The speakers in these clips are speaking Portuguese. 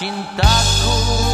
cintaku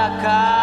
da casa.